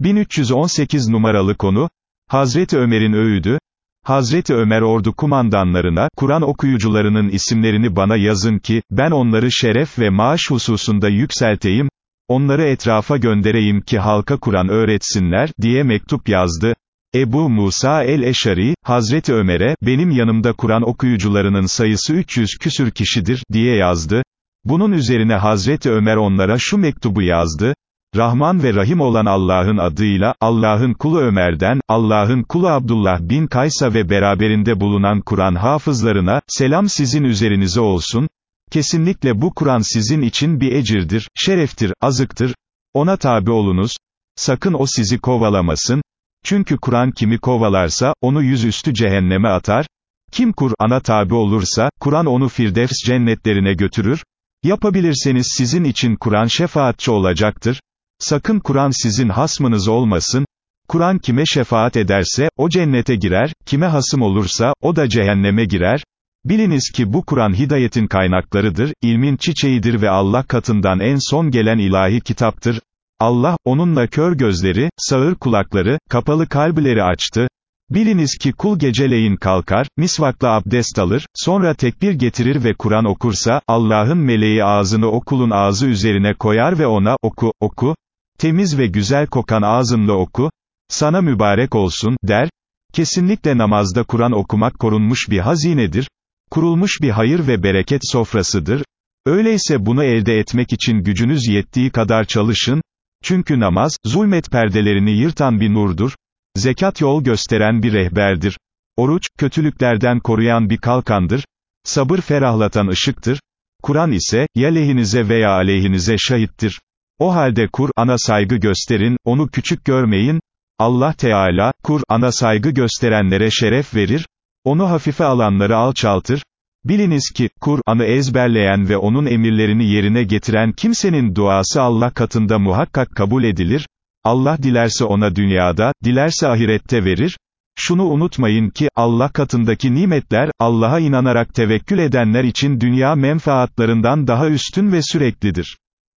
1318 numaralı konu, Hazreti Ömer'in öğüdü, Hazreti Ömer ordu kumandanlarına, Kur'an okuyucularının isimlerini bana yazın ki, ben onları şeref ve maaş hususunda yükselteyim, onları etrafa göndereyim ki halka Kur'an öğretsinler, diye mektup yazdı. Ebu Musa el-Eşari, Hazreti Ömer'e, benim yanımda Kur'an okuyucularının sayısı 300 küsür kişidir, diye yazdı. Bunun üzerine Hazreti Ömer onlara şu mektubu yazdı, Rahman ve Rahim olan Allah'ın adıyla, Allah'ın kulu Ömer'den, Allah'ın kulu Abdullah bin Kaysa ve beraberinde bulunan Kur'an hafızlarına, selam sizin üzerinize olsun, kesinlikle bu Kur'an sizin için bir ecirdir, şereftir, azıktır, ona tabi olunuz, sakın o sizi kovalamasın, çünkü Kur'an kimi kovalarsa, onu yüzüstü cehenneme atar, kim Kur'an'a tabi olursa, Kur'an onu Firdevs cennetlerine götürür, yapabilirseniz sizin için Kur'an şefaatçi olacaktır, Sakın Kur'an sizin hasmınız olmasın, Kur'an kime şefaat ederse, o cennete girer, kime hasım olursa, o da cehenneme girer, Biliniz ki bu Kur'an hidayetin kaynaklarıdır, ilmin çiçeğidir ve Allah katından en son gelen ilahi kitaptır. Allah, onunla kör gözleri, sağır kulakları, kapalı kalbileri açtı. Biliniz ki kul geceleyin kalkar, misvakla abdest alır, sonra tekbir getirir ve Kur'an okursa, Allah'ın meleği ağzını o kulun ağzı üzerine koyar ve ona, oku, oku, temiz ve güzel kokan ağzınla oku, sana mübarek olsun, der, kesinlikle namazda Kur'an okumak korunmuş bir hazinedir, kurulmuş bir hayır ve bereket sofrasıdır, öyleyse bunu elde etmek için gücünüz yettiği kadar çalışın, çünkü namaz, zulmet perdelerini yırtan bir nurdur, zekat yol gösteren bir rehberdir, oruç, kötülüklerden koruyan bir kalkandır, sabır ferahlatan ışıktır, Kur'an ise, ya lehinize veya aleyhinize şahittir. O halde Kur'an'a saygı gösterin, onu küçük görmeyin, Allah Teala, Kur'an'a saygı gösterenlere şeref verir, onu hafife alanları alçaltır, biliniz ki, Kur'an'ı ezberleyen ve onun emirlerini yerine getiren kimsenin duası Allah katında muhakkak kabul edilir, Allah dilerse ona dünyada, dilerse ahirette verir, şunu unutmayın ki, Allah katındaki nimetler, Allah'a inanarak tevekkül edenler için dünya menfaatlarından daha üstün ve süreklidir.